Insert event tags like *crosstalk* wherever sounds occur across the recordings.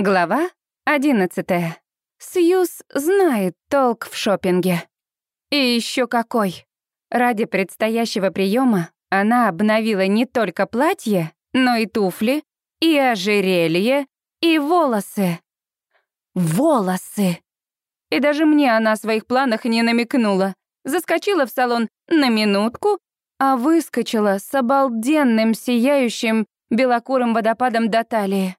Глава 11. Сьюз знает толк в шопинге. И еще какой. Ради предстоящего приема она обновила не только платье, но и туфли, и ожерелье, и волосы. Волосы! И даже мне она о своих планах не намекнула. Заскочила в салон на минутку, а выскочила с обалденным сияющим белокурым водопадом до талии.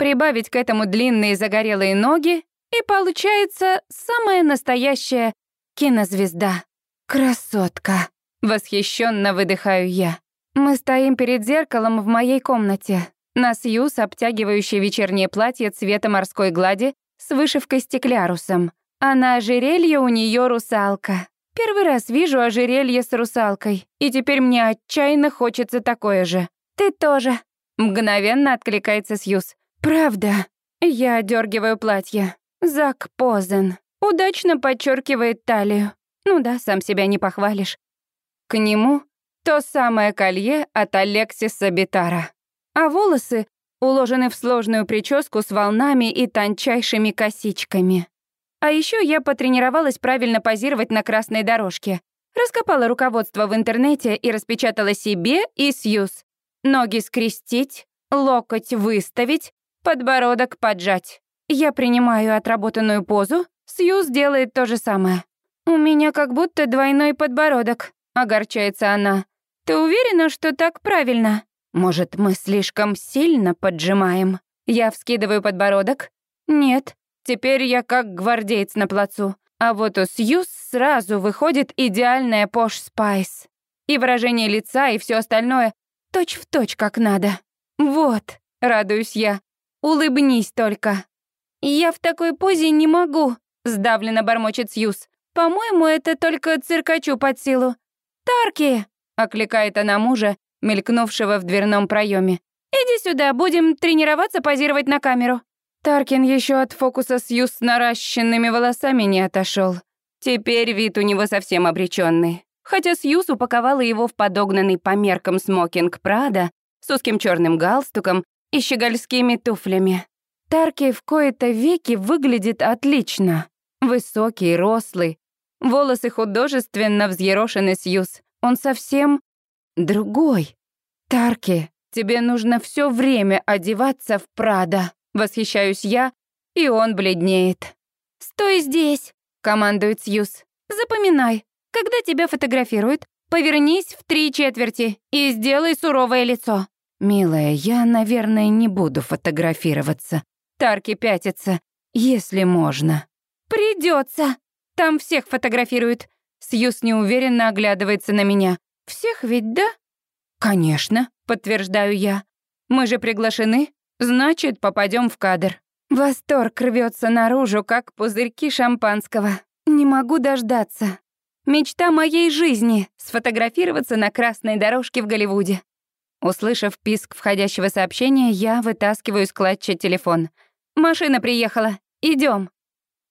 Прибавить к этому длинные загорелые ноги, и получается самая настоящая кинозвезда. Красотка. Восхищенно выдыхаю я. Мы стоим перед зеркалом в моей комнате. На Сьюз обтягивающее вечернее платье цвета морской глади с вышивкой стеклярусом. А на ожерелье у нее русалка. Первый раз вижу ожерелье с русалкой, и теперь мне отчаянно хочется такое же. Ты тоже. Мгновенно откликается Сьюз. «Правда?» Я одергиваю платье. Зак Позен. Удачно подчеркивает талию. Ну да, сам себя не похвалишь. К нему то самое колье от Алексиса Битара. А волосы уложены в сложную прическу с волнами и тончайшими косичками. А еще я потренировалась правильно позировать на красной дорожке. Раскопала руководство в интернете и распечатала себе и Сьюз. Ноги скрестить, локоть выставить, подбородок поджать. Я принимаю отработанную позу, Сьюз делает то же самое. «У меня как будто двойной подбородок», — огорчается она. «Ты уверена, что так правильно?» «Может, мы слишком сильно поджимаем?» Я вскидываю подбородок. «Нет, теперь я как гвардеец на плацу. А вот у Сьюз сразу выходит идеальная Posh Spice. И выражение лица, и все остальное точь в точь как надо. Вот, радуюсь я. Улыбнись только». «Я в такой позе не могу», — сдавленно бормочет Сьюз. «По-моему, это только циркачу под силу». «Тарки!» — окликает она мужа, мелькнувшего в дверном проеме. «Иди сюда, будем тренироваться позировать на камеру». Таркин еще от фокуса Сьюз с наращенными волосами не отошел. Теперь вид у него совсем обреченный. Хотя Сьюз упаковала его в подогнанный по меркам смокинг Прада с узким черным галстуком и щегольскими туфлями. Тарки в кои-то веки выглядит отлично. Высокий, рослый, волосы художественно взъерошены Сьюз. Он совсем другой. Тарки, тебе нужно все время одеваться в Прада. Восхищаюсь я, и он бледнеет. «Стой здесь!» — командует Сьюз. «Запоминай, когда тебя фотографируют, повернись в три четверти и сделай суровое лицо. «Милая, я, наверное, не буду фотографироваться. Тарки пятится, если можно». Придется. Там всех фотографируют». Сьюз неуверенно оглядывается на меня. «Всех ведь, да?» «Конечно», — подтверждаю я. «Мы же приглашены, значит, попадем в кадр». Восторг рвется наружу, как пузырьки шампанского. Не могу дождаться. Мечта моей жизни — сфотографироваться на красной дорожке в Голливуде. Услышав писк входящего сообщения, я вытаскиваю из клатча телефон. «Машина приехала. Идем.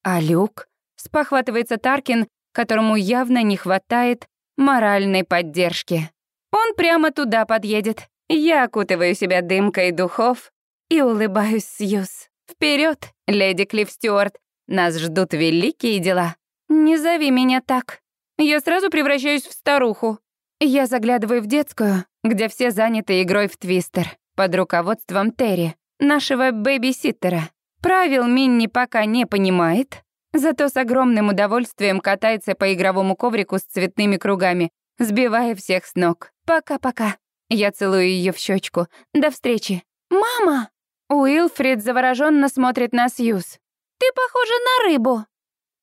«А Люк?» — спохватывается Таркин, которому явно не хватает моральной поддержки. «Он прямо туда подъедет. Я окутываю себя дымкой духов и улыбаюсь Сьюз. Вперед, леди Клифф Стюарт. Нас ждут великие дела. Не зови меня так. Я сразу превращаюсь в старуху. Я заглядываю в детскую, где все заняты игрой в твистер под руководством Терри, нашего бэби-ситтера. Правил Минни пока не понимает, зато с огромным удовольствием катается по игровому коврику с цветными кругами, сбивая всех с ног. Пока-пока. Я целую ее в щечку. До встречи. «Мама!» Уилфрид завороженно смотрит на Сьюз. «Ты похожа на рыбу!»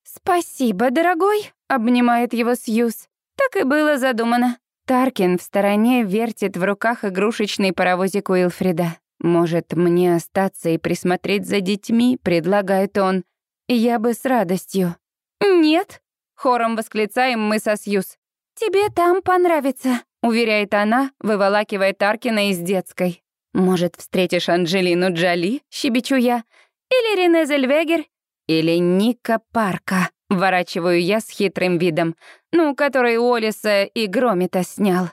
«Спасибо, дорогой!» — обнимает его Сьюз. Так и было задумано. Таркин в стороне вертит в руках игрушечный паровозик Уилфрида. «Может, мне остаться и присмотреть за детьми?» — предлагает он. «Я бы с радостью». «Нет», — хором восклицаем мы со Сьюз. «Тебе там понравится», — уверяет она, выволакивая Таркина из детской. «Может, встретишь Анджелину Джоли?» — щебечу я. «Или Рене Зельвегер?» «Или Ника Парка?» — ворачиваю я с хитрым видом. Ну, который Олиса и Громита снял.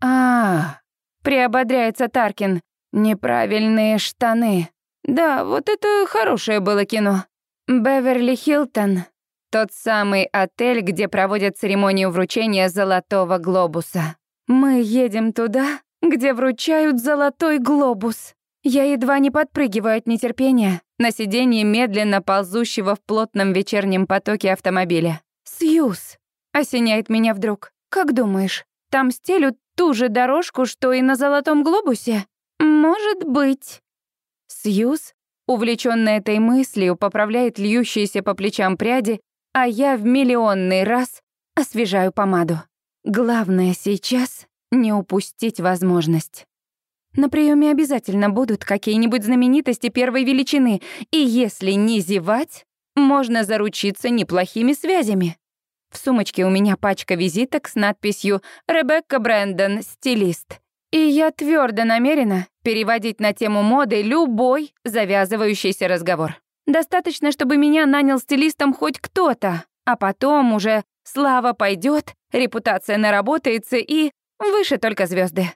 а, -а, -а приободряется Таркин. Неправильные штаны. Да, вот это хорошее было кино. Беверли Хилтон. Тот самый отель, где проводят церемонию вручения Золотого Глобуса. Мы едем туда, где вручают Золотой Глобус. Я едва не подпрыгиваю от нетерпения на сиденье медленно ползущего в плотном вечернем потоке автомобиля. «Сьюз!» — осеняет меня вдруг. «Как думаешь, там стелют ту же дорожку, что и на Золотом Глобусе?» «Может быть». Сьюз, увлечённая этой мыслью, поправляет льющиеся по плечам пряди, а я в миллионный раз освежаю помаду. Главное сейчас — не упустить возможность. На приеме обязательно будут какие-нибудь знаменитости первой величины, и если не зевать, можно заручиться неплохими связями. В сумочке у меня пачка визиток с надписью «Ребекка Брэндон, стилист». И я твердо намерена переводить на тему моды любой завязывающийся разговор. Достаточно, чтобы меня нанял стилистом хоть кто-то, а потом уже слава пойдет, репутация наработается и выше только звезды.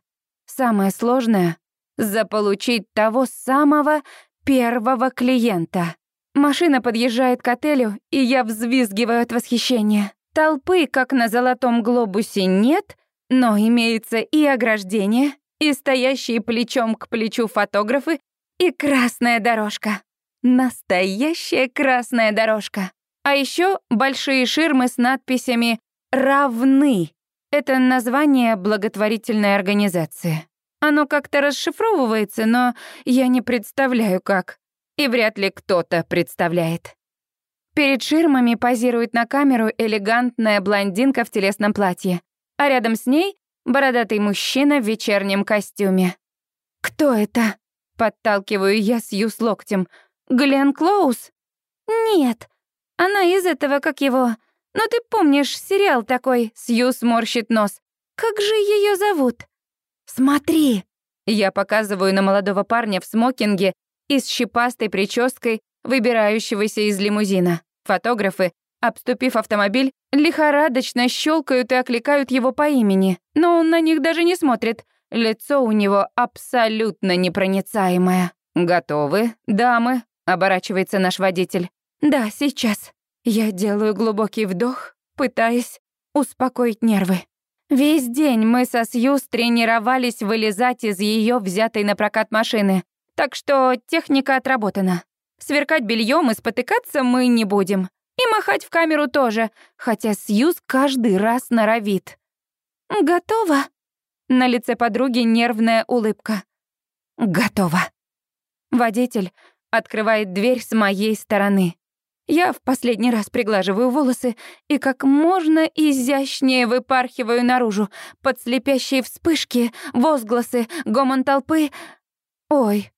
Самое сложное — заполучить того самого первого клиента. Машина подъезжает к отелю, и я взвизгиваю от восхищения. Толпы, как на золотом глобусе, нет, но имеется и ограждение, и стоящие плечом к плечу фотографы, и красная дорожка. Настоящая красная дорожка. А еще большие ширмы с надписями «Равны». Это название благотворительной организации. Оно как-то расшифровывается, но я не представляю, как. И вряд ли кто-то представляет. Перед ширмами позирует на камеру элегантная блондинка в телесном платье, а рядом с ней бородатый мужчина в вечернем костюме. «Кто это?» — подталкиваю я Сью с локтем. «Глен Клоус?» «Нет, она из этого, как его, но ты помнишь, сериал такой, Сью сморщит нос. Как же ее зовут? Смотри. Я показываю на молодого парня в смокинге и с щепастой прической, выбирающегося из лимузина. Фотографы, обступив автомобиль, лихорадочно щелкают и окликают его по имени, но он на них даже не смотрит. Лицо у него абсолютно непроницаемое. «Готовы, дамы?» — оборачивается наш водитель. «Да, сейчас». Я делаю глубокий вдох, пытаясь успокоить нервы. Весь день мы со Сьюз тренировались вылезать из ее взятой на прокат машины, так что техника отработана. Сверкать бельем и спотыкаться мы не будем. И махать в камеру тоже, хотя Сьюз каждый раз норовит. «Готово?» На лице подруги нервная улыбка. «Готово». Водитель открывает дверь с моей стороны. Я в последний раз приглаживаю волосы и как можно изящнее выпархиваю наружу под слепящие вспышки, возгласы, гомон толпы. Ой,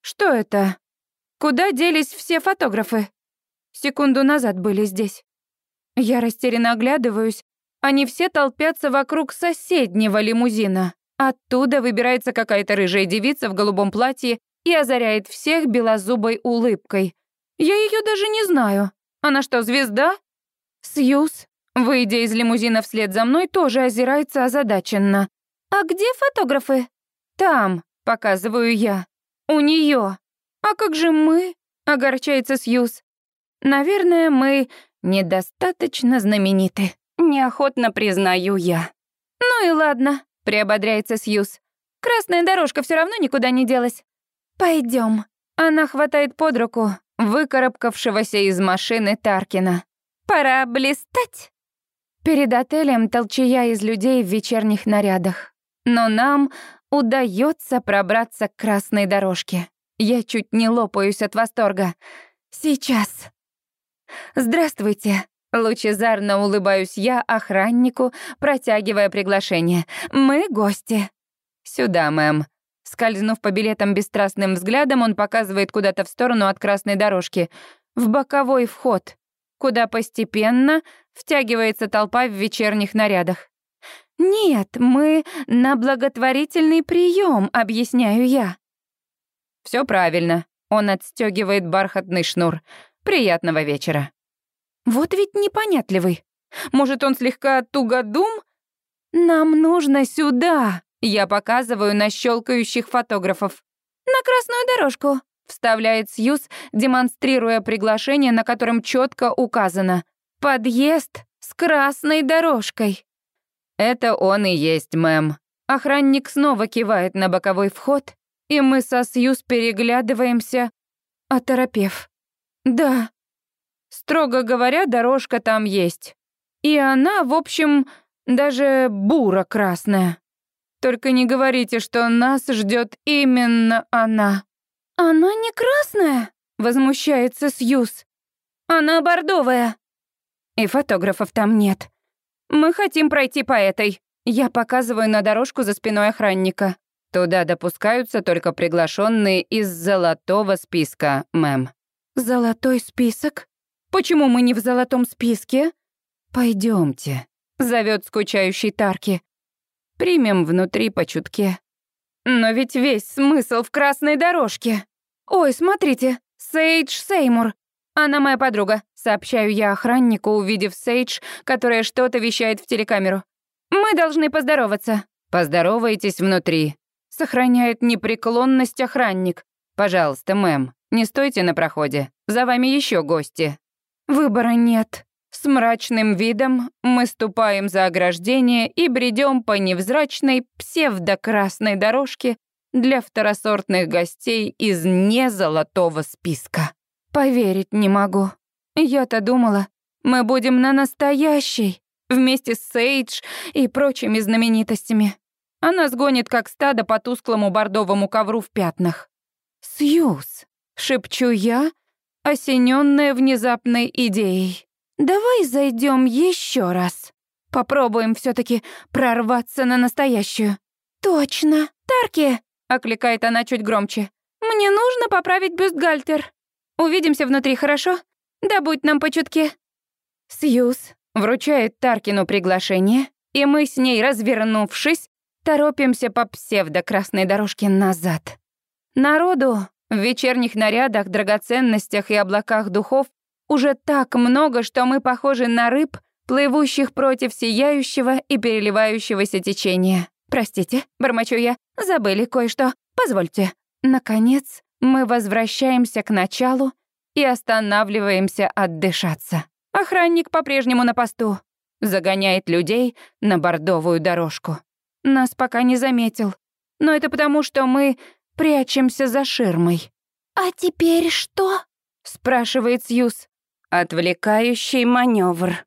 что это? Куда делись все фотографы? Секунду назад были здесь. Я растерянно оглядываюсь. Они все толпятся вокруг соседнего лимузина. Оттуда выбирается какая-то рыжая девица в голубом платье и озаряет всех белозубой улыбкой. Я ее даже не знаю. Она что, звезда? Сьюз, выйдя из лимузина вслед за мной, тоже озирается озадаченно. А где фотографы? Там, показываю я. У нее. А как же мы? Огорчается Сьюз. Наверное, мы недостаточно знамениты. Неохотно признаю я. Ну и ладно, приободряется Сьюз. Красная дорожка все равно никуда не делась. Пойдем. Она хватает под руку, выкарабкавшегося из машины Таркина. «Пора блистать!» Перед отелем толчая из людей в вечерних нарядах. Но нам удается пробраться к красной дорожке. Я чуть не лопаюсь от восторга. Сейчас. «Здравствуйте!» Лучезарно улыбаюсь я охраннику, протягивая приглашение. «Мы гости». «Сюда, мэм», Скользнув по билетам бесстрастным взглядом, он показывает куда-то в сторону от красной дорожки. В боковой вход, куда постепенно втягивается толпа в вечерних нарядах. «Нет, мы на благотворительный прием, объясняю я». Все правильно. Он отстегивает бархатный шнур. «Приятного вечера». Вот ведь непонятливый. Может, он слегка тугодум? «Нам нужно сюда!» Я показываю на щелкающих фотографов. «На красную дорожку. вставляет Сьюз, демонстрируя приглашение, на котором четко указано «Подъезд с красной дорожкой». «Это он и есть, мэм». Охранник снова кивает на боковой вход, и мы со Сьюз переглядываемся, оторопев. «Да, строго говоря, дорожка там есть. И она, в общем, даже буро-красная. Только не говорите, что нас ждет именно она». «Она не красная?» — возмущается Сьюз. «Она бордовая». И фотографов там нет. Мы хотим пройти по этой. Я показываю на дорожку за спиной охранника. Туда допускаются только приглашенные из золотого списка, мэм. Золотой список? Почему мы не в золотом списке? Пойдемте, зовет скучающий Тарки. Примем внутри по чутке. Но ведь весь смысл в красной дорожке. Ой, смотрите, Сейдж Сеймур. Она моя подруга, сообщаю я охраннику, увидев Сейдж, которая что-то вещает в телекамеру. Мы должны поздороваться. Поздоровайтесь внутри. Сохраняет непреклонность охранник. Пожалуйста, мэм, не стойте на проходе. За вами еще гости. Выбора нет. С мрачным видом мы ступаем за ограждение и бредем по невзрачной псевдокрасной дорожке для второсортных гостей из незолотого списка. Поверить не могу. Я-то думала, мы будем на настоящей, вместе с Сейдж и прочими знаменитостями. Она сгонит, как стадо по тусклому бордовому ковру в пятнах. «Сьюз», — шепчу я, осененная внезапной идеей. «Давай зайдем еще раз. Попробуем все таки прорваться на настоящую». «Точно! Тарки!» — окликает она чуть громче. «Мне нужно поправить бюстгальтер. Увидимся внутри, хорошо? Да будь нам по чутке». Сьюз вручает Таркину приглашение, и мы с ней, развернувшись, торопимся по псевдо-красной дорожке назад. Народу в вечерних нарядах, драгоценностях и облаках духов уже так много, что мы похожи на рыб, плывущих против сияющего и переливающегося течения. Простите, бормочу я, забыли кое-что. Позвольте. Наконец, мы возвращаемся к началу и останавливаемся отдышаться. Охранник по-прежнему на посту. Загоняет людей на бордовую дорожку. Нас пока не заметил. Но это потому, что мы прячемся за ширмой. «А теперь что?» — спрашивает Сьюз. «Отвлекающий маневр.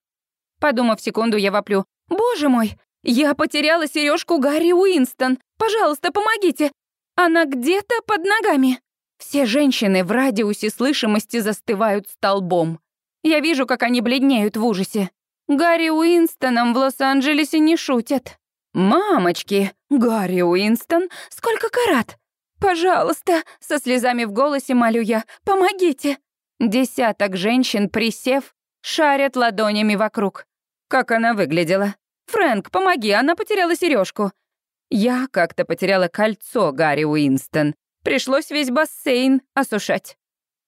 Подумав секунду, я воплю. «Боже мой, я потеряла сережку Гарри Уинстон. Пожалуйста, помогите. Она где-то под ногами». Все женщины в радиусе слышимости застывают столбом. Я вижу, как они бледнеют в ужасе. Гарри Уинстоном в Лос-Анджелесе не шутят. «Мамочки! Гарри Уинстон! Сколько карат? Пожалуйста!» Со слезами в голосе молю я. «Помогите!» Десяток женщин, присев, шарят ладонями вокруг. Как она выглядела? «Фрэнк, помоги, она потеряла сережку. Я как-то потеряла кольцо Гарри Уинстон. Пришлось весь бассейн осушать.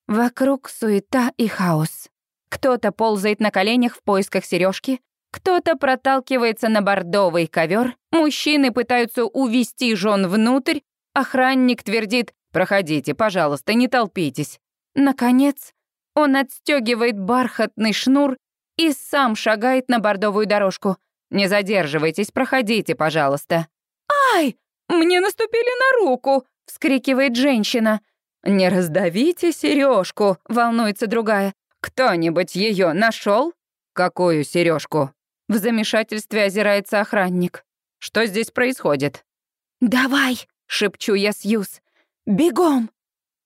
Вокруг суета и хаос. Кто-то ползает на коленях в поисках сережки, кто-то проталкивается на бордовый ковер, мужчины пытаются увести жен внутрь, охранник твердит «Проходите, пожалуйста, не толпитесь». Наконец, он отстегивает бархатный шнур и сам шагает на бордовую дорожку. «Не задерживайтесь, проходите, пожалуйста». «Ай, мне наступили на руку!» — вскрикивает женщина. «Не раздавите сережку, волнуется другая. «Кто-нибудь ее нашел? «Какую сережку? В замешательстве озирается охранник. «Что здесь происходит?» «Давай!» — шепчу я Сьюз. «Бегом!»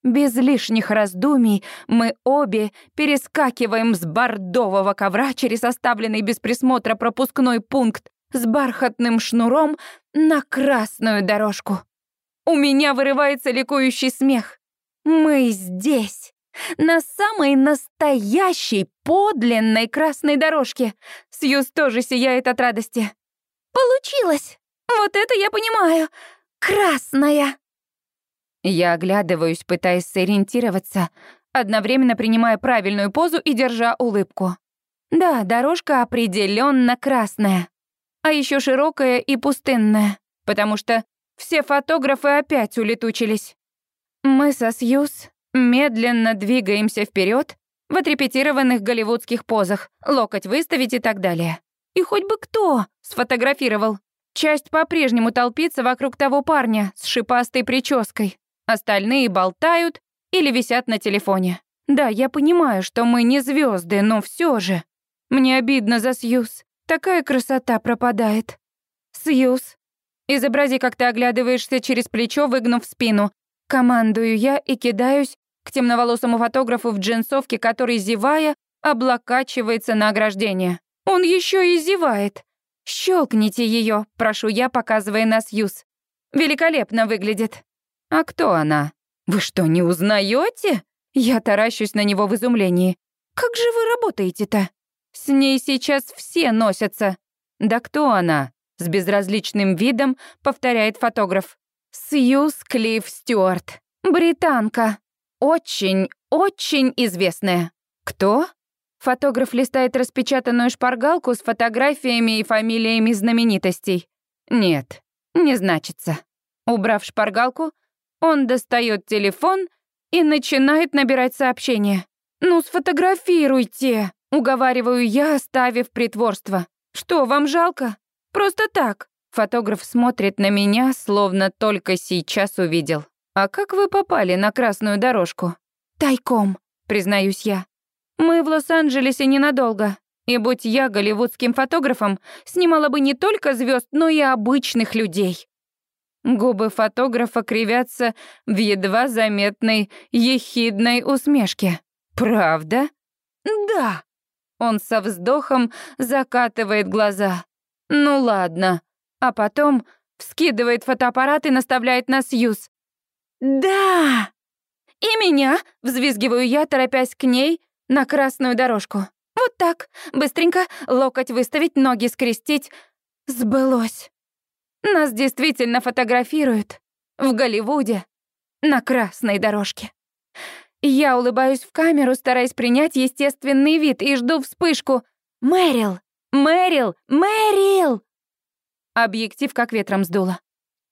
Без лишних раздумий мы обе перескакиваем с бордового ковра через оставленный без присмотра пропускной пункт с бархатным шнуром на красную дорожку. У меня вырывается ликующий смех. Мы здесь на самой настоящей, подлинной красной дорожке. Сьюз тоже сияет от радости. «Получилось! Вот это я понимаю! Красная!» Я оглядываюсь, пытаясь сориентироваться, одновременно принимая правильную позу и держа улыбку. Да, дорожка определенно красная. А еще широкая и пустынная, потому что все фотографы опять улетучились. Мы со Сьюз Медленно двигаемся вперед в отрепетированных голливудских позах, локоть выставить и так далее. И хоть бы кто сфотографировал. Часть по-прежнему толпится вокруг того парня с шипастой прической. Остальные болтают или висят на телефоне. Да, я понимаю, что мы не звезды, но все же. Мне обидно за Сьюз. Такая красота пропадает. Сьюз, изобрази, как ты оглядываешься через плечо, выгнув спину. Командую я и кидаюсь к темноволосому фотографу в джинсовке, который, зевая, облокачивается на ограждение. Он еще и зевает. Щелкните ее, прошу я, показывая на Сьюз. Великолепно выглядит. А кто она? Вы что, не узнаете? Я таращусь на него в изумлении. Как же вы работаете-то? С ней сейчас все носятся. Да кто она? С безразличным видом повторяет фотограф. Сьюз Клифф Стюарт. Британка. Очень, очень известная. Кто? Фотограф листает распечатанную шпаргалку с фотографиями и фамилиями знаменитостей. Нет, не значится. Убрав шпаргалку, он достает телефон и начинает набирать сообщение. «Ну, сфотографируйте!» — уговариваю я, оставив притворство. «Что, вам жалко? Просто так!» Фотограф смотрит на меня, словно только сейчас увидел. «А как вы попали на красную дорожку?» «Тайком», — признаюсь я. «Мы в Лос-Анджелесе ненадолго, и будь я голливудским фотографом, снимала бы не только звезд, но и обычных людей». Губы фотографа кривятся в едва заметной ехидной усмешке. «Правда?» «Да». Он со вздохом закатывает глаза. «Ну ладно». А потом вскидывает фотоаппарат и наставляет на Сьюз. «Да!» «И меня!» — взвизгиваю я, торопясь к ней на красную дорожку. «Вот так, быстренько, локоть выставить, ноги скрестить. Сбылось. Нас действительно фотографируют. В Голливуде. На красной дорожке. Я улыбаюсь в камеру, стараясь принять естественный вид, и жду вспышку. «Мэрил! Мэрил! Мэрил!» Объектив как ветром сдуло.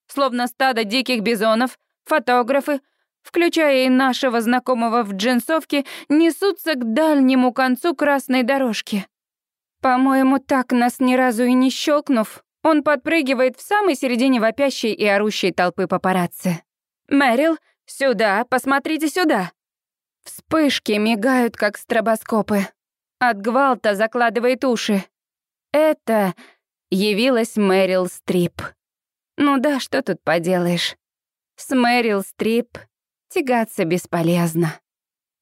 Словно стадо диких бизонов, Фотографы, включая и нашего знакомого в джинсовке, несутся к дальнему концу красной дорожки. По-моему, так нас ни разу и не щелкнув, он подпрыгивает в самой середине вопящей и орущей толпы папарацци. «Мэрил, сюда, посмотрите сюда!» Вспышки мигают, как стробоскопы. От гвалта закладывает уши. Это явилась Мэрил Стрип. Ну да, что тут поделаешь. С Мэрил Стрип тягаться бесполезно.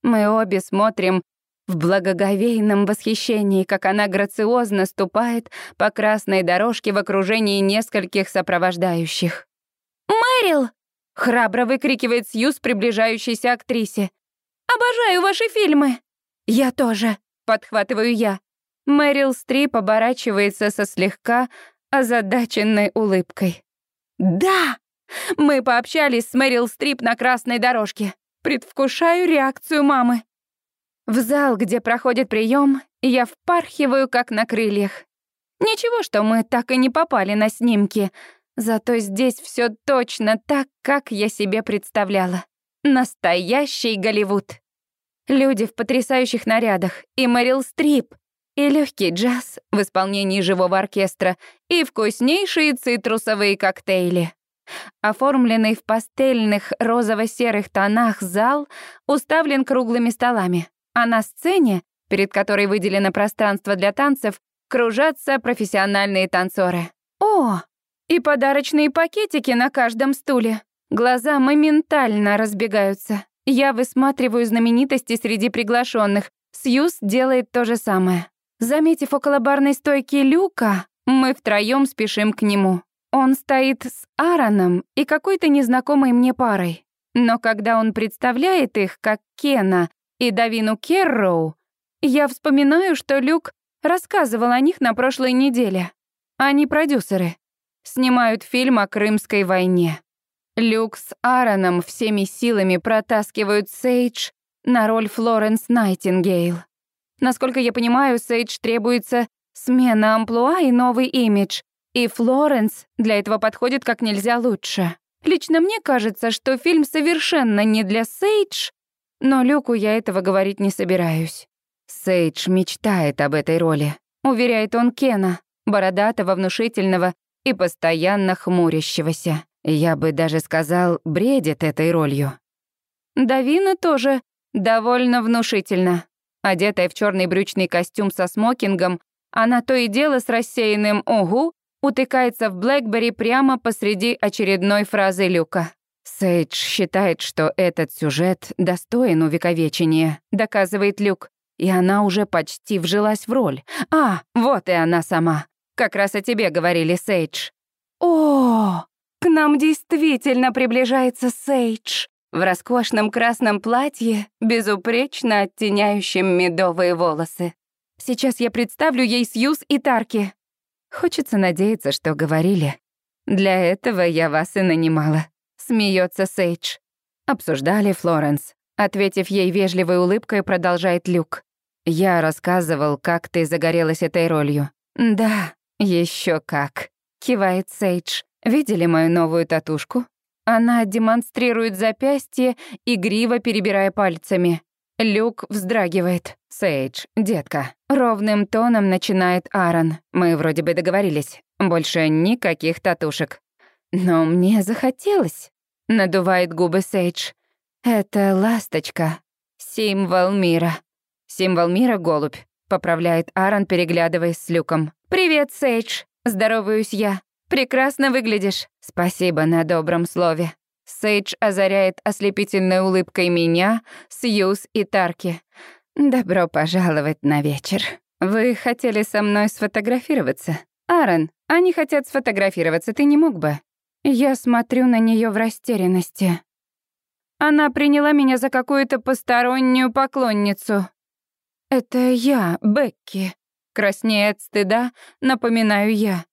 Мы обе смотрим в благоговейном восхищении, как она грациозно ступает по красной дорожке в окружении нескольких сопровождающих. «Мэрил!» — храбро выкрикивает Сьюз приближающейся актрисе. «Обожаю ваши фильмы!» «Я тоже!» — подхватываю я. Мэрил Стрип оборачивается со слегка озадаченной улыбкой. «Да!» Мы пообщались с Мэрил Стрип на красной дорожке. Предвкушаю реакцию мамы. В зал, где проходит прием, я впархиваю, как на крыльях. Ничего, что мы так и не попали на снимки. Зато здесь все точно так, как я себе представляла. Настоящий Голливуд. Люди в потрясающих нарядах, и Мэрил Стрип, и легкий джаз в исполнении живого оркестра, и вкуснейшие цитрусовые коктейли. Оформленный в пастельных розово-серых тонах зал уставлен круглыми столами, а на сцене, перед которой выделено пространство для танцев, кружатся профессиональные танцоры. О, и подарочные пакетики на каждом стуле. Глаза моментально разбегаются. Я высматриваю знаменитости среди приглашенных. Сьюз делает то же самое. Заметив около барной стойки люка, мы втроем спешим к нему. Он стоит с Аароном и какой-то незнакомой мне парой. Но когда он представляет их как Кена и Давину Керроу, я вспоминаю, что Люк рассказывал о них на прошлой неделе. Они продюсеры. Снимают фильм о Крымской войне. Люк с Аароном всеми силами протаскивают Сейдж на роль Флоренс Найтингейл. Насколько я понимаю, Сейдж требуется смена амплуа и новый имидж, и Флоренс для этого подходит как нельзя лучше. Лично мне кажется, что фильм совершенно не для Сейдж, Но Люку я этого говорить не собираюсь. Сейдж мечтает об этой роли. Уверяет он Кена, бородатого, внушительного и постоянно хмурящегося. Я бы даже сказал, бредит этой ролью. Давина тоже довольно внушительно. Одетая в черный брючный костюм со смокингом, она то и дело с рассеянным «угу» утыкается в Блэкбери прямо посреди очередной фразы Люка. Сейдж считает, что этот сюжет достоин увековечения, доказывает Люк. И она уже почти вжилась в роль. А, вот и она сама. Как раз о тебе говорили, Сейдж. О, к нам действительно приближается Сейдж в роскошном красном платье, безупречно оттеняющем медовые волосы. Сейчас я представлю ей Сьюз и Тарки. Хочется надеяться, что говорили. Для этого я вас и нанимала. Смеется Сейдж. Обсуждали Флоренс. Ответив ей вежливой улыбкой, продолжает Люк. Я рассказывал, как ты загорелась этой ролью. Да, еще как. Кивает Сейдж. Видели мою новую татушку? Она демонстрирует запястье, игриво перебирая пальцами. Люк вздрагивает. «Сейдж, детка». Ровным тоном начинает Аарон. «Мы вроде бы договорились. Больше никаких татушек». «Но мне захотелось», — надувает губы Сейдж. «Это ласточка. Символ мира». «Символ мира — голубь», — поправляет Аарон, переглядываясь с Люком. «Привет, Сейдж», — здороваюсь я. «Прекрасно выглядишь». «Спасибо на добром слове». Сейдж озаряет ослепительной улыбкой меня, Сьюз и Тарки. «Добро пожаловать на вечер. Вы хотели со мной сфотографироваться? Аарон, они хотят сфотографироваться, ты не мог бы?» Я смотрю на нее в растерянности. Она приняла меня за какую-то постороннюю поклонницу. «Это я, Бекки». Краснея от стыда, напоминаю я.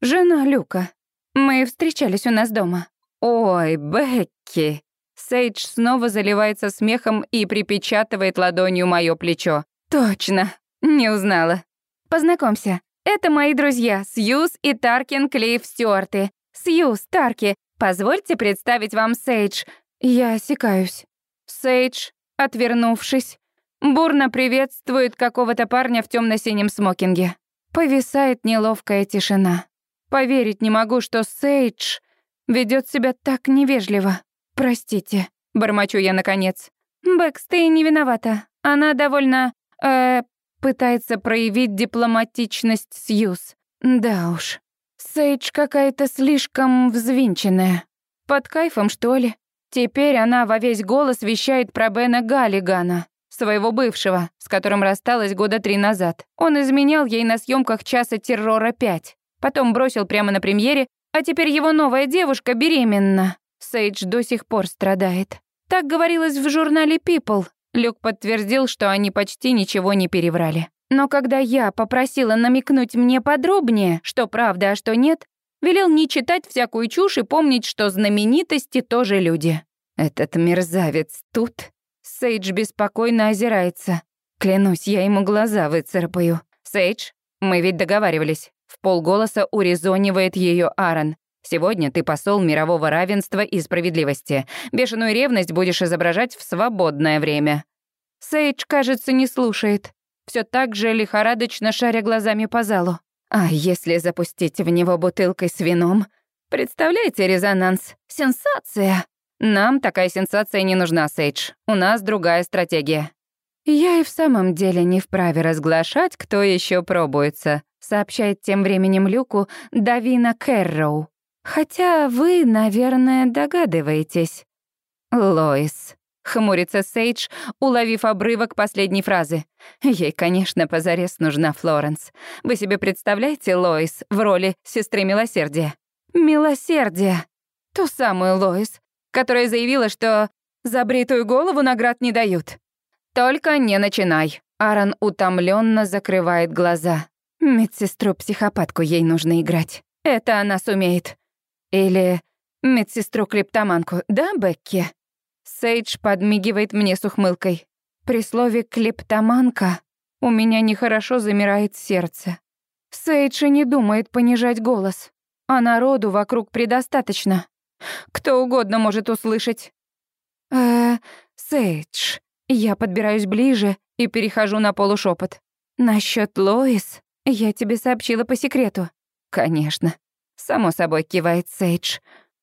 «Жена Люка. Мы встречались у нас дома». «Ой, Бекки!» Сейдж снова заливается смехом и припечатывает ладонью моё плечо. «Точно, не узнала. Познакомься, это мои друзья Сьюз и Таркин Клейв Стюарты. Сьюз, Тарки, позвольте представить вам Сейдж». Я осекаюсь. Сейдж, отвернувшись, бурно приветствует какого-то парня в тёмно-синем смокинге. Повисает неловкая тишина. Поверить не могу, что Сейдж ведет себя так невежливо. Простите, бормочу я наконец. Бэкс, ты не виновата. Она довольно... э пытается проявить дипломатичность Сьюз. Да уж. Сейдж какая-то слишком взвинченная. Под кайфом, что ли? Теперь она во весь голос вещает про Бена Галлигана, своего бывшего, с которым рассталась года три назад. Он изменял ей на съемках «Часа террора 5». Потом бросил прямо на премьере, а теперь его новая девушка беременна. Сейдж до сих пор страдает. Так говорилось в журнале People. Люк подтвердил, что они почти ничего не переврали. Но когда я попросила намекнуть мне подробнее, что правда, а что нет, велел не читать всякую чушь и помнить, что знаменитости тоже люди. Этот мерзавец тут. Сейдж беспокойно озирается. Клянусь, я ему глаза выцарапаю. Сейдж, мы ведь договаривались. В полголоса урезонивает ее Аарон. «Сегодня ты посол мирового равенства и справедливости. Бешеную ревность будешь изображать в свободное время». Сейдж, кажется, не слушает. Все так же лихорадочно шаря глазами по залу. А если запустить в него бутылкой с вином? Представляете резонанс? Сенсация! Нам такая сенсация не нужна, Сейдж. У нас другая стратегия. Я и в самом деле не вправе разглашать, кто еще пробуется сообщает тем временем Люку Давина Кэрроу. Хотя вы, наверное, догадываетесь. Лоис. Хмурится Сейдж, уловив обрывок последней фразы. Ей, конечно, позарез нужна Флоренс. Вы себе представляете Лоис в роли сестры Милосердия? Милосердие. Ту самую Лоис, которая заявила, что за бритую голову наград не дают. Только не начинай. Аарон утомленно закрывает глаза. Медсестру-психопатку ей нужно играть. Это она сумеет. Или медсестру-клептоманку, да, Бекки? Сейдж подмигивает мне с ухмылкой. При слове «клептоманка» у меня нехорошо замирает сердце. Сейдж и не думает понижать голос, а народу вокруг предостаточно. Кто угодно может услышать. э Сейдж», Я подбираюсь ближе и перехожу на полушепот. Насчет Лоис я тебе сообщила по секрету. Конечно. Само собой кивает Сейдж.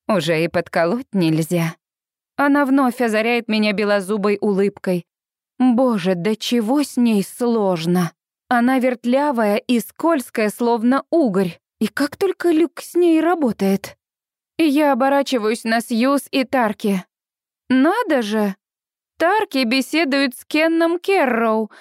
Уже и подколоть нельзя. Она вновь озаряет меня белозубой улыбкой. Боже, да чего с ней сложно. Она вертлявая и скользкая, словно угорь. И как только Люк с ней работает. Я оборачиваюсь на Сьюз и Тарки. Надо же! Тарки беседуют с Кенном Керроу.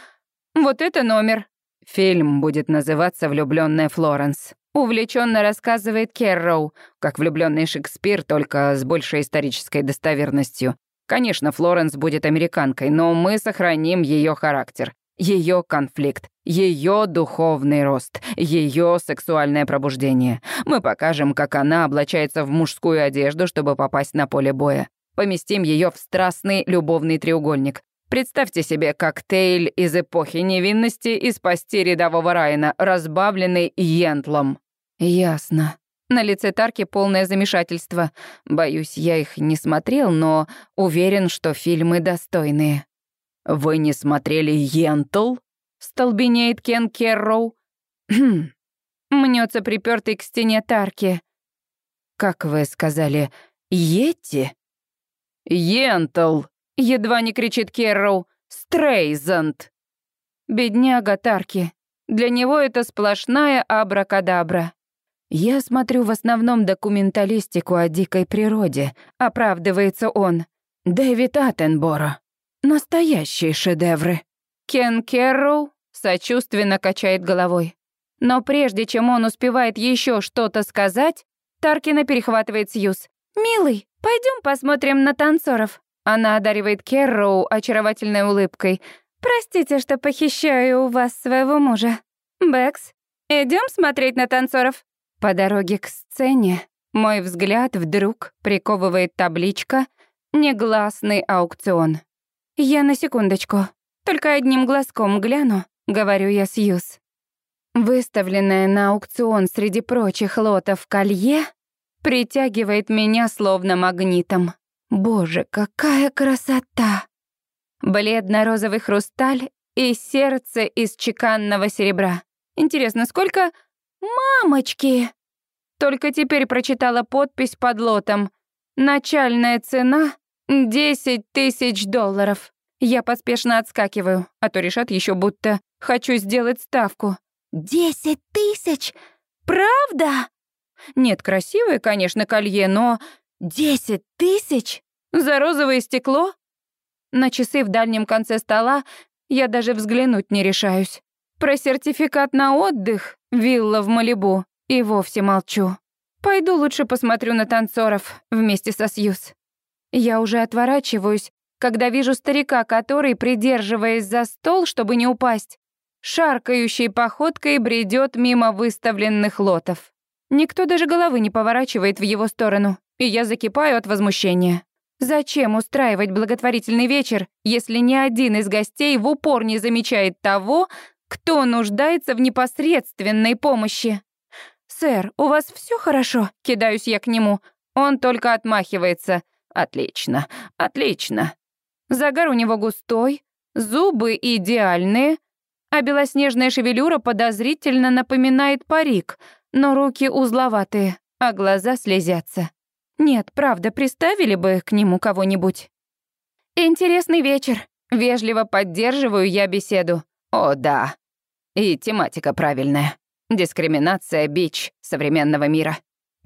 Вот это номер. Фильм будет называться «Влюблённая Флоренс». Увлеченно рассказывает Керроу, как влюблённый Шекспир, только с большей исторической достоверностью. Конечно, Флоренс будет американкой, но мы сохраним её характер, её конфликт, её духовный рост, её сексуальное пробуждение. Мы покажем, как она облачается в мужскую одежду, чтобы попасть на поле боя. Поместим её в страстный любовный треугольник. Представьте себе коктейль из эпохи невинности и спасти рядового Райана, разбавленный Йентлом. Ясно. На лице Тарки полное замешательство. Боюсь, я их не смотрел, но уверен, что фильмы достойные. «Вы не смотрели Йентл?» — столбенеет Кен Керроу. «Хм». Мнется припёртый к стене Тарки. «Как вы сказали, Йети?» «Йентл», Едва не кричит Керроу. «Стрейзанд!» Бедняга Тарки. Для него это сплошная абракадабра. Я смотрю в основном документалистику о дикой природе. Оправдывается он. Дэвид Аттенборо. Настоящие шедевры. Кен Керроу сочувственно качает головой. Но прежде чем он успевает еще что-то сказать, Таркина перехватывает Сьюз. «Милый, пойдем посмотрим на танцоров». Она одаривает Керроу очаровательной улыбкой. «Простите, что похищаю у вас своего мужа. Бэкс, идем смотреть на танцоров?» По дороге к сцене мой взгляд вдруг приковывает табличка «Негласный аукцион». «Я на секундочку. Только одним глазком гляну», — говорю я Сьюз. Выставленное на аукцион среди прочих лотов колье притягивает меня словно магнитом. Боже, какая красота! Бледно-розовый хрусталь и сердце из чеканного серебра. Интересно, сколько... Мамочки! Только теперь прочитала подпись под лотом. Начальная цена — 10 тысяч долларов. Я поспешно отскакиваю, а то решат еще будто хочу сделать ставку. «Десять тысяч? Правда?» Нет, красивое, конечно, колье, но Десять тысяч? За розовое стекло? На часы в дальнем конце стола я даже взглянуть не решаюсь. Про сертификат на отдых, вилла в Малибу, и вовсе молчу. Пойду лучше посмотрю на танцоров вместе со Сьюз. Я уже отворачиваюсь, когда вижу старика, который, придерживаясь за стол, чтобы не упасть, шаркающей походкой бредет мимо выставленных лотов. Никто даже головы не поворачивает в его сторону и я закипаю от возмущения. Зачем устраивать благотворительный вечер, если ни один из гостей в упор не замечает того, кто нуждается в непосредственной помощи? «Сэр, у вас все хорошо?» — кидаюсь я к нему. Он только отмахивается. «Отлично, отлично». Загар у него густой, зубы идеальные, а белоснежная шевелюра подозрительно напоминает парик, но руки узловатые, а глаза слезятся. Нет, правда, приставили бы к нему кого-нибудь. Интересный вечер. Вежливо поддерживаю я беседу. О, да. И тематика правильная. Дискриминация — бич современного мира.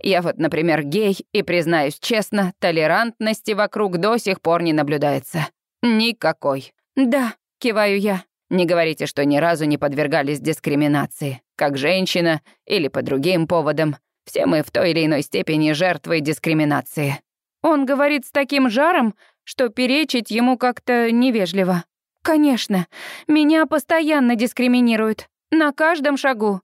Я вот, например, гей, и, признаюсь честно, толерантности вокруг до сих пор не наблюдается. Никакой. Да, киваю я. Не говорите, что ни разу не подвергались дискриминации, как женщина или по другим поводам. Все мы в той или иной степени жертвы дискриминации. Он говорит с таким жаром, что перечить ему как-то невежливо. Конечно, меня постоянно дискриминируют. На каждом шагу.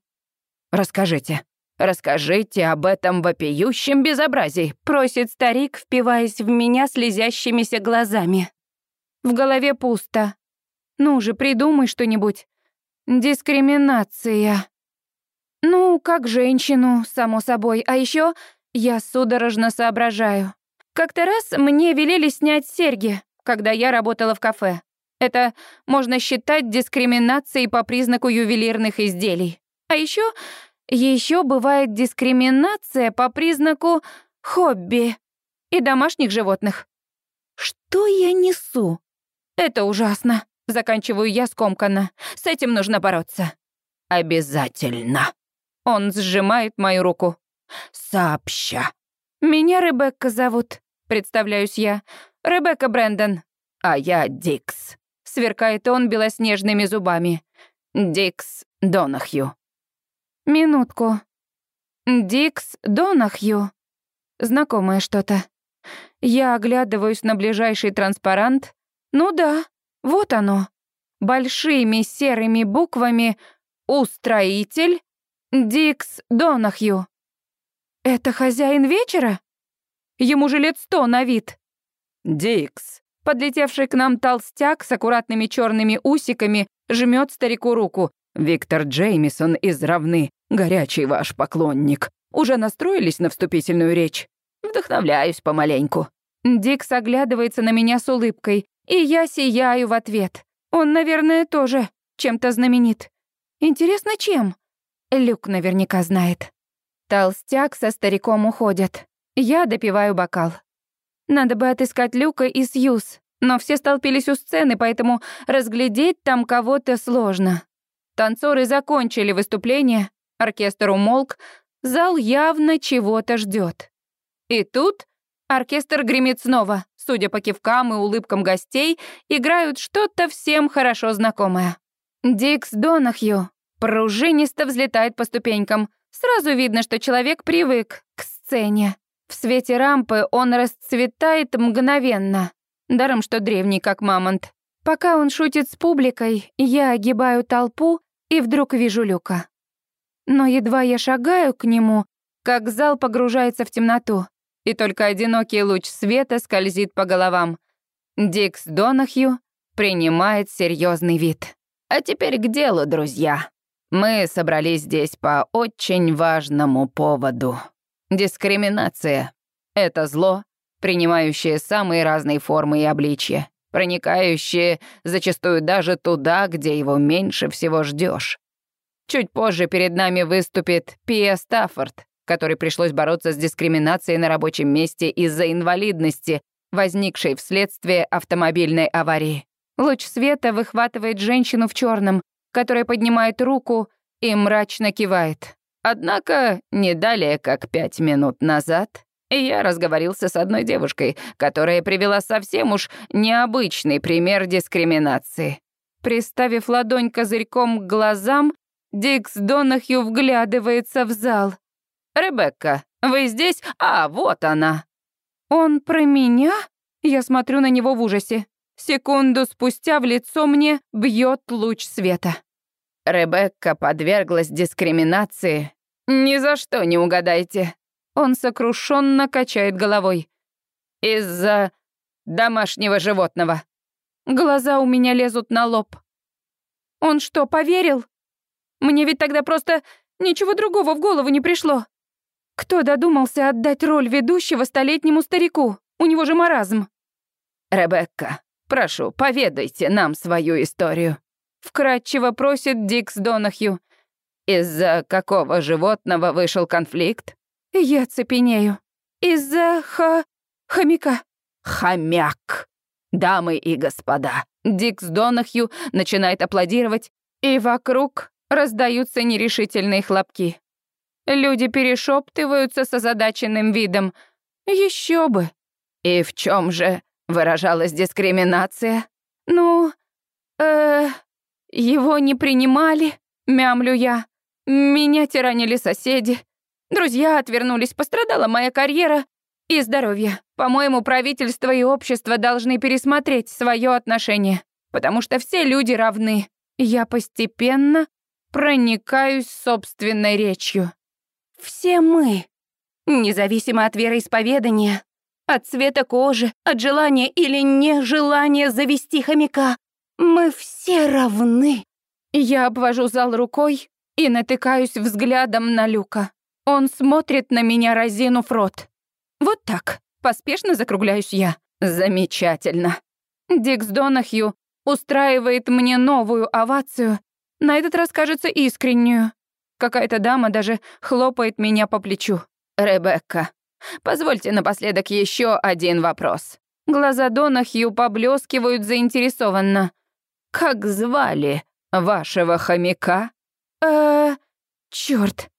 Расскажите. Расскажите об этом вопиющем безобразии, просит старик, впиваясь в меня слезящимися глазами. В голове пусто. Ну же, придумай что-нибудь. Дискриминация. Ну, как женщину, само собой. А еще я судорожно соображаю. Как-то раз мне велели снять серьги, когда я работала в кафе. Это можно считать дискриминацией по признаку ювелирных изделий. А еще, еще бывает дискриминация по признаку хобби и домашних животных. Что я несу? Это ужасно. Заканчиваю я скомканно. С этим нужно бороться. Обязательно. Он сжимает мою руку. Сообща. Меня Ребекка зовут, представляюсь я. Ребекка Брэндон. А я Дикс. Сверкает он белоснежными зубами. Дикс Донахью. Минутку. Дикс Донахью. Знакомое что-то. Я оглядываюсь на ближайший транспарант. Ну да, вот оно. Большими серыми буквами «Устроитель Дикс Донахью». Это хозяин вечера? Ему же лет сто на вид. Дикс. Подлетевший к нам толстяк с аккуратными черными усиками жмет старику руку. Виктор Джеймисон из Равны, горячий ваш поклонник. Уже настроились на вступительную речь? Вдохновляюсь помаленьку. Дикс оглядывается на меня с улыбкой, и я сияю в ответ. Он, наверное, тоже чем-то знаменит. Интересно, чем? Люк наверняка знает. Толстяк со стариком уходят. Я допиваю бокал. Надо бы отыскать Люка и Сьюз, но все столпились у сцены, поэтому разглядеть там кого-то сложно. Танцоры закончили выступление, оркестр умолк, зал явно чего-то ждет. И тут оркестр гремит снова. Судя по кивкам и улыбкам гостей, играют что-то всем хорошо знакомое. Дикс Донахью пружинисто взлетает по ступенькам. Сразу видно, что человек привык к сцене. В свете рампы он расцветает мгновенно. Даром, что древний, как мамонт. Пока он шутит с публикой, я огибаю толпу и вдруг вижу Люка. Но едва я шагаю к нему, как зал погружается в темноту и только одинокий луч света скользит по головам. Дикс Донахью принимает серьезный вид. А теперь к делу, друзья. Мы собрались здесь по очень важному поводу. Дискриминация — это зло, принимающее самые разные формы и обличья, проникающее зачастую даже туда, где его меньше всего ждешь. Чуть позже перед нами выступит Пия Стаффорд, которой пришлось бороться с дискриминацией на рабочем месте из-за инвалидности, возникшей вследствие автомобильной аварии. Луч света выхватывает женщину в черном, которая поднимает руку и мрачно кивает. Однако, не далее, как пять минут назад, я разговорился с одной девушкой, которая привела совсем уж необычный пример дискриминации. Приставив ладонь козырьком к глазам, Дикс Донахью вглядывается в зал. «Ребекка, вы здесь? А, вот она!» «Он про меня?» Я смотрю на него в ужасе. Секунду спустя в лицо мне бьет луч света. Ребекка подверглась дискриминации. Ни за что не угадайте. Он сокрушенно качает головой. Из-за домашнего животного. Глаза у меня лезут на лоб. Он что, поверил? Мне ведь тогда просто ничего другого в голову не пришло. Кто додумался отдать роль ведущего столетнему старику? У него же маразм. Ребекка, прошу, поведайте нам свою историю. Вкратчиво просит Дикс Донахью. Из-за какого животного вышел конфликт? Я цепенею. Из-за ха... хомяка. Хомяк. Дамы и господа. Дикс Донахью начинает аплодировать, и вокруг раздаются нерешительные хлопки. Люди перешептываются с озадаченным видом. Еще бы. И в чем же выражалась дискриминация? Ну, э, его не принимали, мямлю я. Меня тиранили соседи. Друзья отвернулись, пострадала моя карьера и здоровье. По-моему, правительство и общество должны пересмотреть свое отношение, потому что все люди равны. Я постепенно проникаюсь собственной речью. Все мы, независимо от вероисповедания, от цвета кожи, от желания или нежелания завести хомяка, мы все равны. Я обвожу зал рукой и натыкаюсь взглядом на Люка. Он смотрит на меня, разинув рот. Вот так, поспешно закругляюсь я. Замечательно. Дикс Донахью устраивает мне новую овацию, на этот раз кажется искреннюю. Какая-то дама даже хлопает меня по плечу. «Ребекка, позвольте напоследок еще один вопрос». Глаза Донахью поблескивают заинтересованно. «Как звали вашего хомяка?» э Чёрт,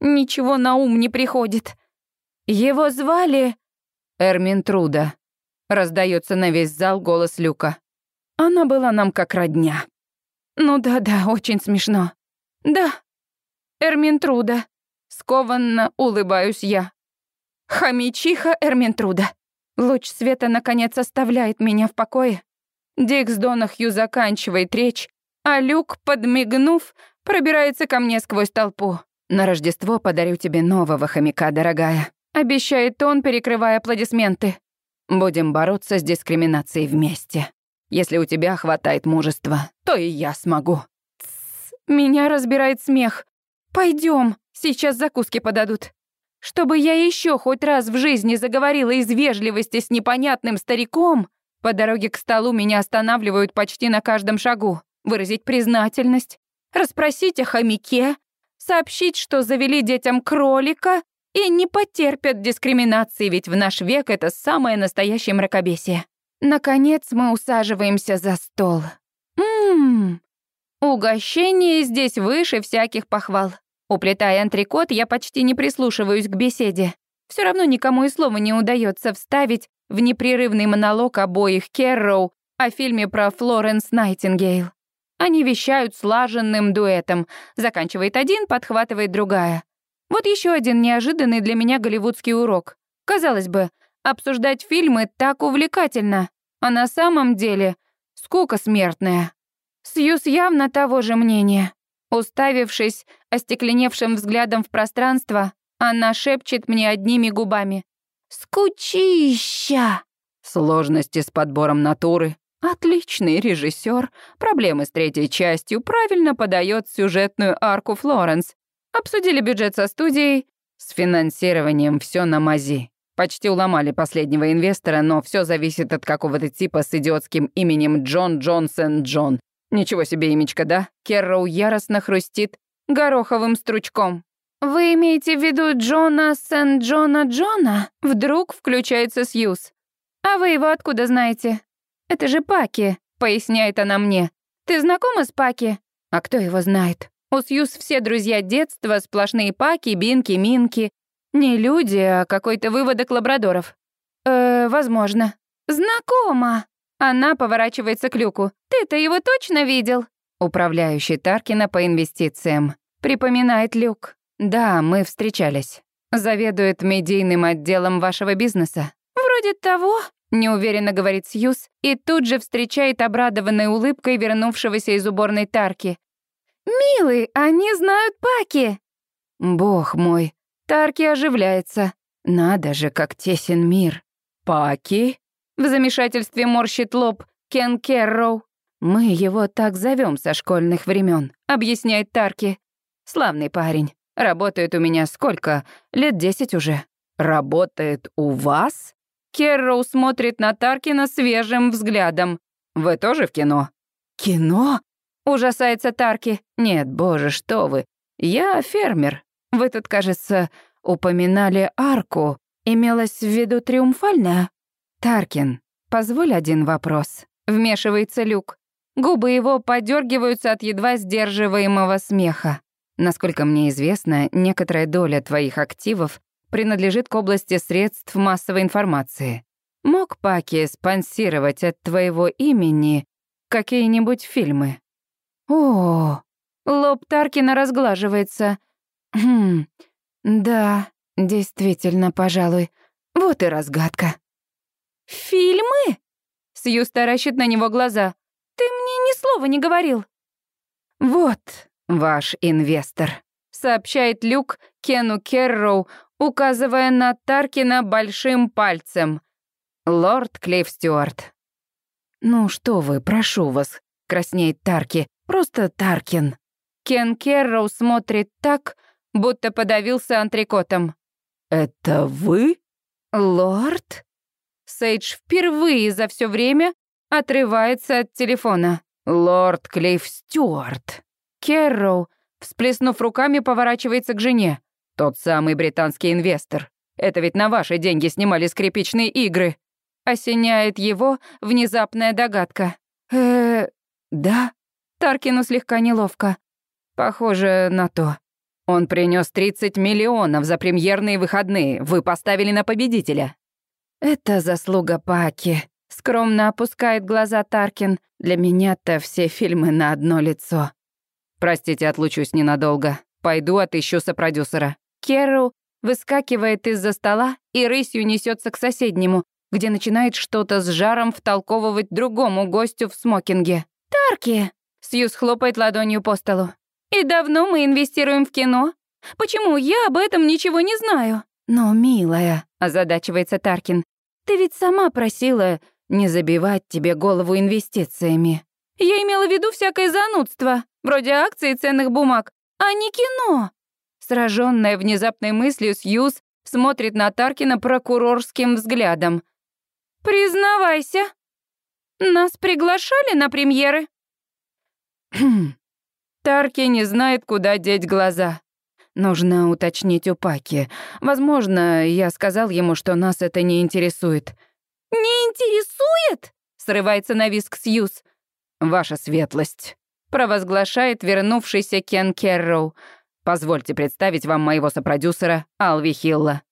ничего на ум не приходит. Его звали... Эрминтруда. Раздается на весь зал голос Люка. Она была нам как родня. Ну да-да, очень смешно. Да, Эрминтруда. Скованно улыбаюсь я. Хомячиха Эрминтруда. Луч света, наконец, оставляет меня в покое. Дик с Донахью заканчивает речь, а Люк, подмигнув, пробирается ко мне сквозь толпу. «На Рождество подарю тебе нового хомяка, дорогая», — обещает он, перекрывая аплодисменты. «Будем бороться с дискриминацией вместе. Если у тебя хватает мужества, то и я смогу». Тссс, меня разбирает смех. Пойдем, сейчас закуски подадут. Чтобы я еще хоть раз в жизни заговорила из вежливости с непонятным стариком, по дороге к столу меня останавливают почти на каждом шагу. Выразить признательность, расспросить о хомяке, сообщить, что завели детям кролика и не потерпят дискриминации, ведь в наш век это самое настоящее мракобесие. Наконец мы усаживаемся за стол. Ммм, угощение здесь выше всяких похвал. Уплетая антрикот, я почти не прислушиваюсь к беседе. Все равно никому и слова не удается вставить в непрерывный монолог обоих Керроу о фильме про Флоренс Найтингейл. Они вещают слаженным дуэтом. Заканчивает один, подхватывает другая. Вот еще один неожиданный для меня голливудский урок. Казалось бы, обсуждать фильмы так увлекательно, а на самом деле скука смертная. Сьюз явно того же мнения. Уставившись остекленевшим взглядом в пространство, она шепчет мне одними губами. «Скучища!» Сложности с подбором натуры, Отличный режиссер, проблемы с третьей частью, правильно подает сюжетную арку Флоренс. Обсудили бюджет со студией, с финансированием все на мази. Почти уломали последнего инвестора, но все зависит от какого-то типа с идиотским именем Джон Джонсон Джон. Ничего себе имечко, да? Керроу яростно хрустит гороховым стручком. «Вы имеете в виду Джона Сент-Джона Джона?» Вдруг включается Сьюз. «А вы его откуда знаете?» «Это же Паки», — поясняет она мне. «Ты знакома с Паки?» «А кто его знает?» У Сьюз все друзья детства, сплошные Паки, Бинки, Минки. Не люди, а какой-то выводок лабрадоров. «Э, возможно». «Знакома!» Она поворачивается к Люку. «Ты-то его точно видел?» Управляющий Таркина по инвестициям. Припоминает Люк. «Да, мы встречались. Заведует медийным отделом вашего бизнеса». «Вроде того», неуверенно говорит Сьюз и тут же встречает обрадованной улыбкой вернувшегося из уборной Тарки. «Милый, они знают Паки!» «Бог мой!» Тарки оживляется. «Надо же, как тесен мир!» «Паки?» В замешательстве морщит лоб Кен Керроу. «Мы его так зовем со школьных времен, объясняет Тарки. «Славный парень. Работает у меня сколько? Лет десять уже». «Работает у вас?» Керроу смотрит на Таркина свежим взглядом. «Вы тоже в кино?» «Кино?» — ужасается Тарки. «Нет, боже, что вы. Я фермер. Вы тут, кажется, упоминали арку. Имелось в виду триумфальная?» «Таркин, позволь один вопрос». Вмешивается Люк. Губы его подергиваются от едва сдерживаемого смеха. Насколько мне известно, некоторая доля твоих активов принадлежит к области средств массовой информации. Мог Паки спонсировать от твоего имени какие-нибудь фильмы? О, лоб Таркина разглаживается. Хм, да, действительно, пожалуй. Вот и разгадка. «Фильмы?» Сью таращит на него глаза. «Ты мне ни слова не говорил». «Вот ваш инвестор», — сообщает Люк Кену Керроу, указывая на Таркина большим пальцем. «Лорд Клейв Стюарт». «Ну что вы, прошу вас», — краснеет Тарки, «просто Таркин». Кен Керроу смотрит так, будто подавился антрикотом. «Это вы?» «Лорд?» Сейдж впервые за все время отрывается от телефона. «Лорд Клифф Стюарт». Керроу, всплеснув руками, поворачивается к жене. «Тот самый британский инвестор. Это ведь на ваши деньги снимали скрипичные игры». Осеняет его внезапная догадка. э да?» Таркину слегка неловко. Похоже на то. Он принес 30 миллионов за премьерные выходные. Вы поставили на победителя. Это заслуга Паки. Скромно опускает глаза Таркин. Для меня-то все фильмы на одно лицо. Простите, отлучусь ненадолго. Пойду отыщу сопродюсера. Керру выскакивает из-за стола и рысью несется к соседнему, где начинает что-то с жаром втолковывать другому гостю в смокинге. «Тарки!» — Сьюз хлопает ладонью по столу. «И давно мы инвестируем в кино? Почему я об этом ничего не знаю?» «Но, милая», — озадачивается Таркин, «ты ведь сама просила не забивать тебе голову инвестициями». «Я имела в виду всякое занудство, вроде акций и ценных бумаг, а не кино». Сраженная внезапной мыслью, Сьюз смотрит на Таркина прокурорским взглядом. «Признавайся, нас приглашали на премьеры?» *clears throat* Тарки не знает, куда деть глаза. Нужно уточнить у Паки. Возможно, я сказал ему, что нас это не интересует. «Не интересует?» — срывается на виск Сьюз. «Ваша светлость», — провозглашает вернувшийся Кен Керроу. «Позвольте представить вам моего сопродюсера Алви Хилла».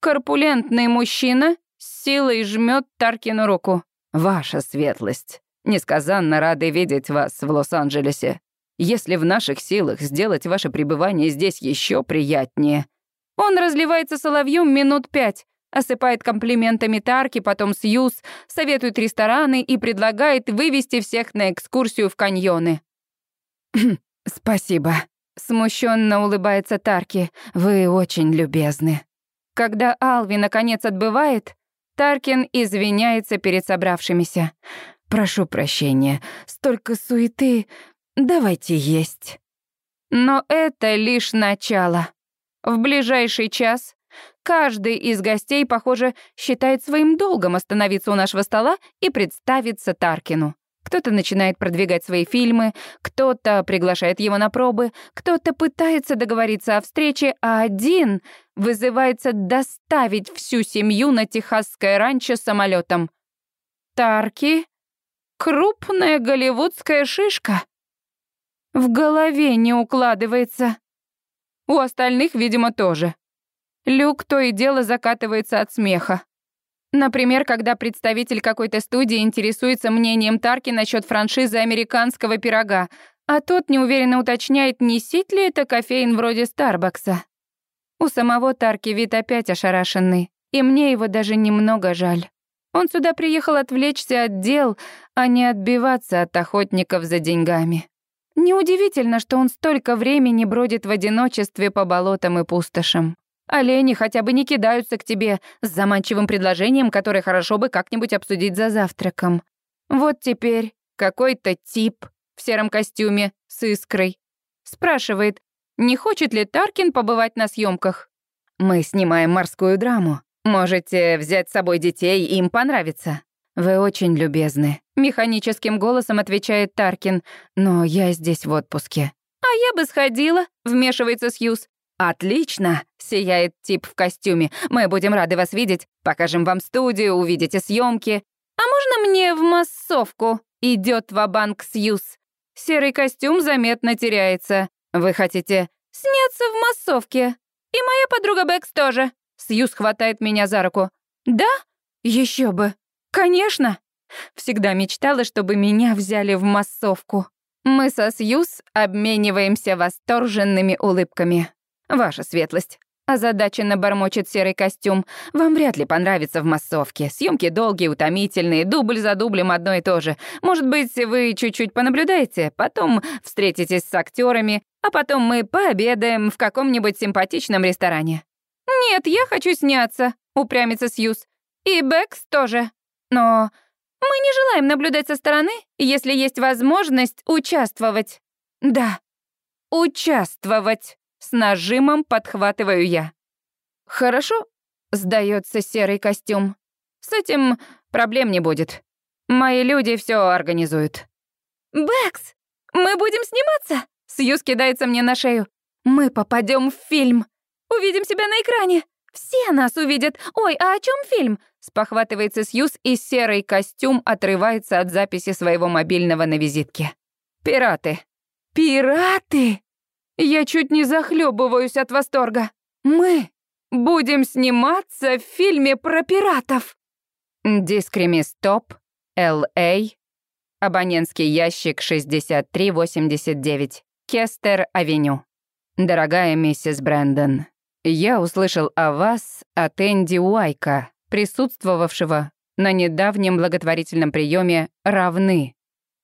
Корпулентный мужчина с силой жмет Таркину руку. «Ваша светлость, несказанно рады видеть вас в Лос-Анджелесе. Если в наших силах сделать ваше пребывание здесь еще приятнее». Он разливается соловьем минут пять, осыпает комплиментами Тарки, потом Сьюз, советует рестораны и предлагает вывести всех на экскурсию в каньоны. *clears throat* «Спасибо», — смущенно улыбается Тарки. «Вы очень любезны». Когда Алви наконец отбывает, Таркин извиняется перед собравшимися. «Прошу прощения, столько суеты. Давайте есть». Но это лишь начало. В ближайший час каждый из гостей, похоже, считает своим долгом остановиться у нашего стола и представиться Таркину. Кто-то начинает продвигать свои фильмы, кто-то приглашает его на пробы, кто-то пытается договориться о встрече, а один вызывается доставить всю семью на техасское ранчо самолетом. Тарки — крупная голливудская шишка. В голове не укладывается. У остальных, видимо, тоже. Люк то и дело закатывается от смеха. Например, когда представитель какой-то студии интересуется мнением Тарки насчет франшизы американского пирога, а тот неуверенно уточняет, не сить ли это кофеин вроде Старбакса. У самого Тарки вид опять ошарашенный, и мне его даже немного жаль. Он сюда приехал отвлечься от дел, а не отбиваться от охотников за деньгами. Неудивительно, что он столько времени бродит в одиночестве по болотам и пустошам. Олени хотя бы не кидаются к тебе с заманчивым предложением, которое хорошо бы как-нибудь обсудить за завтраком. Вот теперь какой-то тип в сером костюме с искрой спрашивает, не хочет ли Таркин побывать на съемках. «Мы снимаем морскую драму. Можете взять с собой детей, им понравится». «Вы очень любезны», — механическим голосом отвечает Таркин, «но я здесь в отпуске». «А я бы сходила», — вмешивается Сьюз. «Отлично!» — сияет тип в костюме. «Мы будем рады вас видеть. Покажем вам студию, увидите съемки. «А можно мне в массовку?» — идет в банк Сьюз. Серый костюм заметно теряется. «Вы хотите...» «Сняться в массовке. И моя подруга Бэкс тоже». Сьюз хватает меня за руку. «Да? Еще бы. Конечно. Всегда мечтала, чтобы меня взяли в массовку. Мы со Сьюз обмениваемся восторженными улыбками. Ваша светлость. Озадаченно бормочет серый костюм. Вам вряд ли понравится в массовке. Съемки долгие, утомительные, дубль за дублем одно и то же. Может быть, вы чуть-чуть понаблюдаете, потом встретитесь с актерами, а потом мы пообедаем в каком-нибудь симпатичном ресторане. Нет, я хочу сняться, упрямится Сьюз. И Бэкс тоже. Но мы не желаем наблюдать со стороны, если есть возможность участвовать. Да, участвовать. С нажимом подхватываю я. Хорошо, сдается серый костюм. С этим проблем не будет. Мои люди все организуют. Бэкс, мы будем сниматься? Сьюз кидается мне на шею. Мы попадем в фильм. Увидим себя на экране. Все нас увидят. Ой, а о чем фильм? Спохватывается Сьюз, и серый костюм отрывается от записи своего мобильного на визитке. Пираты. Пираты! Я чуть не захлебываюсь от восторга. Мы будем сниматься в фильме про пиратов. Дискримистоп, Л.А., абонентский ящик 6389, Кестер-авеню. Дорогая миссис Брэндон, я услышал о вас от Энди Уайка, присутствовавшего на недавнем благотворительном приеме «Равны»,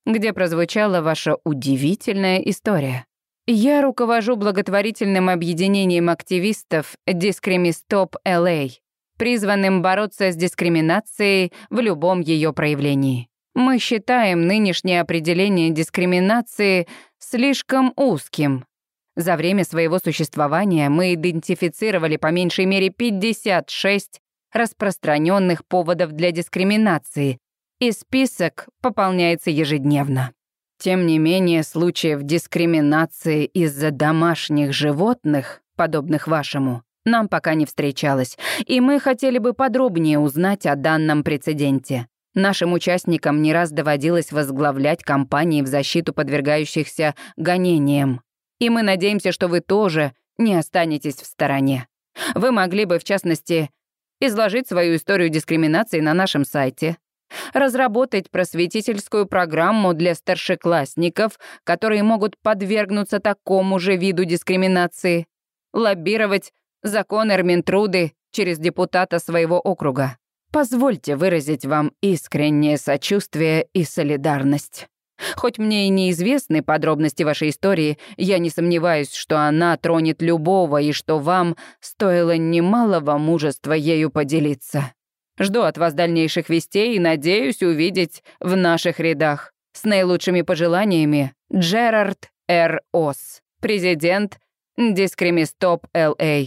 где прозвучала ваша удивительная история. Я руковожу благотворительным объединением активистов «Дискримистоп ЛА», призванным бороться с дискриминацией в любом ее проявлении. Мы считаем нынешнее определение дискриминации слишком узким. За время своего существования мы идентифицировали по меньшей мере 56 распространенных поводов для дискриминации, и список пополняется ежедневно. Тем не менее, случаев дискриминации из-за домашних животных, подобных вашему, нам пока не встречалось, и мы хотели бы подробнее узнать о данном прецеденте. Нашим участникам не раз доводилось возглавлять кампании в защиту подвергающихся гонениям. И мы надеемся, что вы тоже не останетесь в стороне. Вы могли бы, в частности, изложить свою историю дискриминации на нашем сайте, разработать просветительскую программу для старшеклассников, которые могут подвергнуться такому же виду дискриминации, лоббировать закон Эрминтруды через депутата своего округа. Позвольте выразить вам искреннее сочувствие и солидарность. Хоть мне и неизвестны подробности вашей истории, я не сомневаюсь, что она тронет любого и что вам стоило немалого мужества ею поделиться. Жду от вас дальнейших вестей и надеюсь увидеть в наших рядах. С наилучшими пожеланиями, Джерард Р. Ос, президент Дискримистоп Л.А.,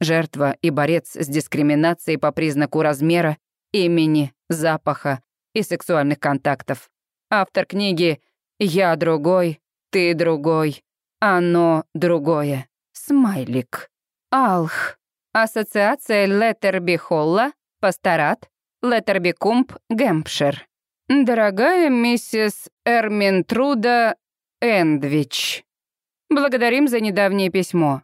жертва и борец с дискриминацией по признаку размера, имени, запаха и сексуальных контактов. Автор книги «Я другой, ты другой, оно другое». Смайлик. Алх. Ассоциация Леттерби Холла Пасторат, Леттербикумп, Гэмпшир. Дорогая миссис Эрминтруда Эндвич, благодарим за недавнее письмо.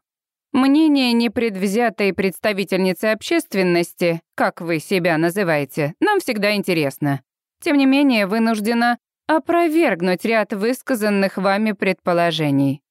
Мнение непредвзятой представительницы общественности, как вы себя называете, нам всегда интересно. Тем не менее, вынуждена опровергнуть ряд высказанных вами предположений.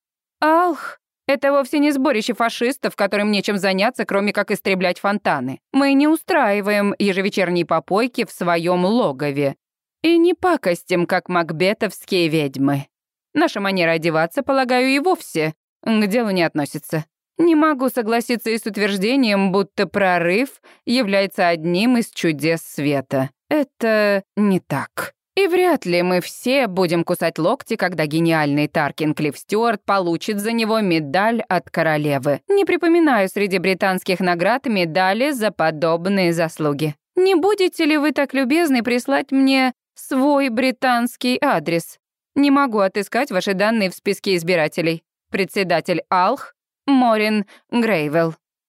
Алх это вовсе не сборище фашистов, которым нечем заняться, кроме как истреблять фонтаны. Мы не устраиваем ежевечерние попойки в своем логове. И не пакостим, как макбетовские ведьмы. Наша манера одеваться, полагаю, и вовсе к делу не относится. Не могу согласиться и с утверждением, будто прорыв является одним из чудес света. Это не так. И вряд ли мы все будем кусать локти, когда гениальный Таркин Клифф Стюарт получит за него медаль от королевы. Не припоминаю среди британских наград медали за подобные заслуги. Не будете ли вы так любезны прислать мне свой британский адрес? Не могу отыскать ваши данные в списке избирателей. Председатель Алх Морин Грейвелл.